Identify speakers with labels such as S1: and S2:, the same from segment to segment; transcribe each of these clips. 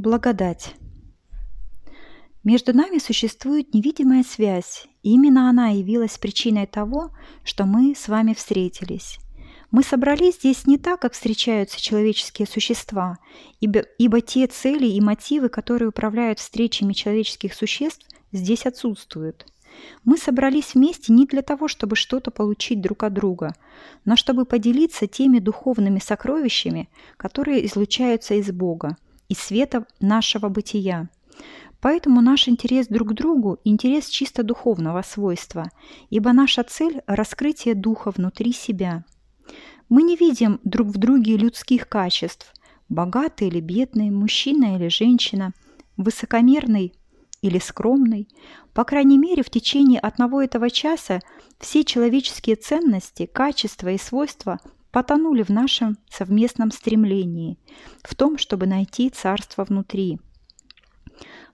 S1: Благодать. Между нами существует невидимая связь, и именно она явилась причиной того, что мы с вами встретились. Мы собрались здесь не так, как встречаются человеческие существа, ибо, ибо те цели и мотивы, которые управляют встречами человеческих существ, здесь отсутствуют. Мы собрались вместе не для того, чтобы что-то получить друг от друга, но чтобы поделиться теми духовными сокровищами, которые излучаются из Бога – и света нашего бытия. Поэтому наш интерес друг к другу – интерес чисто духовного свойства, ибо наша цель – раскрытие духа внутри себя. Мы не видим друг в друге людских качеств – богатый или бедный, мужчина или женщина, высокомерный или скромный. По крайней мере, в течение одного этого часа все человеческие ценности, качества и свойства потонули в нашем совместном стремлении, в том, чтобы найти царство внутри.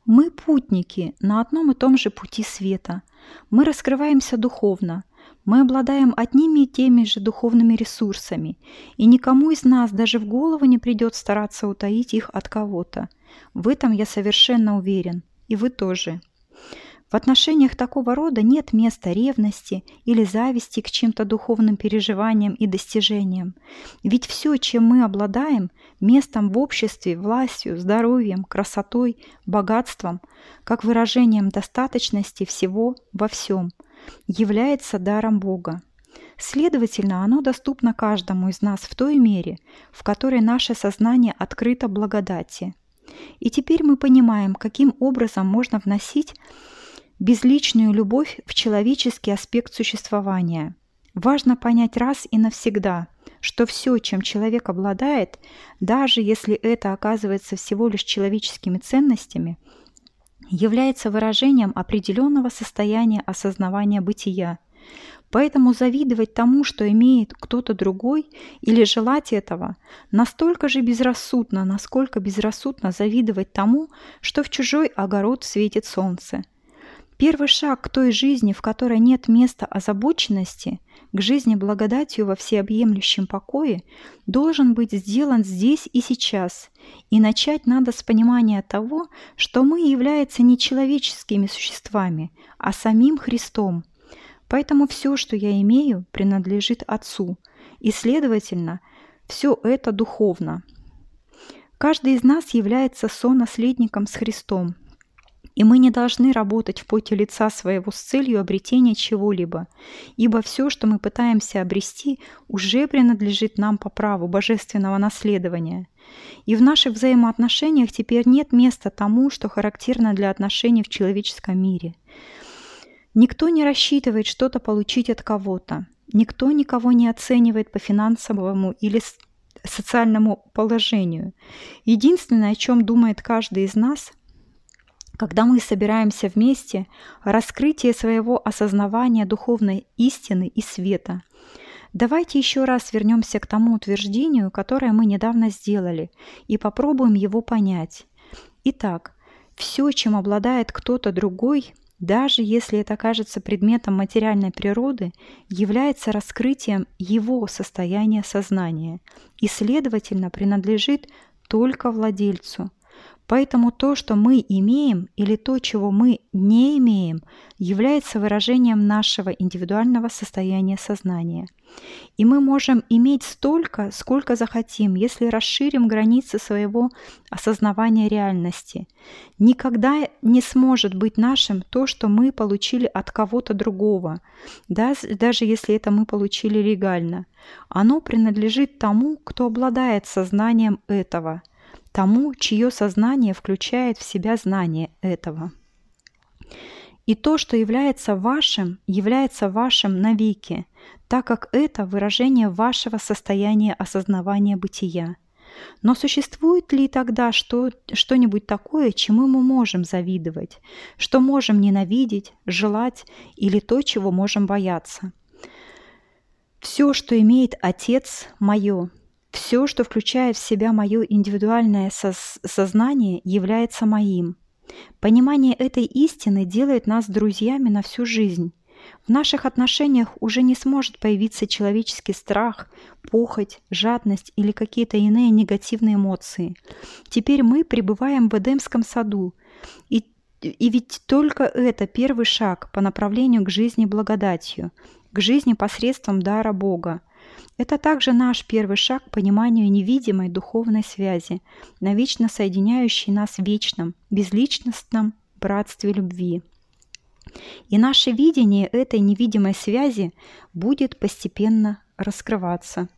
S1: Мы путники на одном и том же пути света. Мы раскрываемся духовно. Мы обладаем одними и теми же духовными ресурсами, и никому из нас даже в голову не придет стараться утаить их от кого-то. В этом я совершенно уверен, и вы тоже. В отношениях такого рода нет места ревности или зависти к чьим-то духовным переживаниям и достижениям. Ведь все, чем мы обладаем, местом в обществе, властью, здоровьем, красотой, богатством, как выражением достаточности всего во всем, является даром Бога. Следовательно, оно доступно каждому из нас в той мере, в которой наше сознание открыто благодати. И теперь мы понимаем, каким образом можно вносить безличную любовь в человеческий аспект существования. Важно понять раз и навсегда, что все, чем человек обладает, даже если это оказывается всего лишь человеческими ценностями, является выражением определенного состояния осознавания бытия. Поэтому завидовать тому, что имеет кто-то другой, или желать этого, настолько же безрассудно, насколько безрассудно завидовать тому, что в чужой огород светит солнце – Первый шаг к той жизни, в которой нет места озабоченности, к жизни благодатью во всеобъемлющем покое, должен быть сделан здесь и сейчас. И начать надо с понимания того, что мы являемся не человеческими существами, а самим Христом. Поэтому все, что я имею, принадлежит Отцу, и, следовательно, все это духовно. Каждый из нас является сонаследником с Христом, и мы не должны работать в поте лица своего с целью обретения чего-либо, ибо все, что мы пытаемся обрести, уже принадлежит нам по праву божественного наследования. И в наших взаимоотношениях теперь нет места тому, что характерно для отношений в человеческом мире. Никто не рассчитывает что-то получить от кого-то. Никто никого не оценивает по финансовому или социальному положению. Единственное, о чем думает каждый из нас – когда мы собираемся вместе, раскрытие своего осознавания духовной истины и света. Давайте еще раз вернемся к тому утверждению, которое мы недавно сделали, и попробуем его понять. Итак, все, чем обладает кто-то другой, даже если это кажется предметом материальной природы, является раскрытием его состояния сознания и, следовательно, принадлежит только владельцу. Поэтому то, что мы имеем, или то, чего мы не имеем, является выражением нашего индивидуального состояния сознания. И мы можем иметь столько, сколько захотим, если расширим границы своего осознавания реальности. Никогда не сможет быть нашим то, что мы получили от кого-то другого, даже если это мы получили легально. Оно принадлежит тому, кто обладает сознанием этого – тому, чье сознание включает в себя знание этого. И то, что является вашим, является вашим навеки, так как это выражение вашего состояния осознавания бытия. Но существует ли тогда что, что-нибудь такое, чему мы можем завидовать, что можем ненавидеть, желать или то, чего можем бояться? Все, что имеет Отец, мое, все, что включает в себя мое индивидуальное соз сознание, является моим. Понимание этой истины делает нас друзьями на всю жизнь. В наших отношениях уже не сможет появиться человеческий страх, похоть, жадность или какие-то иные негативные эмоции. Теперь мы пребываем в Эдемском саду, и, и ведь только это первый шаг по направлению к жизни благодатью, к жизни посредством дара Бога. Это также наш первый шаг к пониманию невидимой духовной связи, навечно соединяющей нас в вечном, безличностном братстве любви. И наше видение этой невидимой связи будет постепенно раскрываться.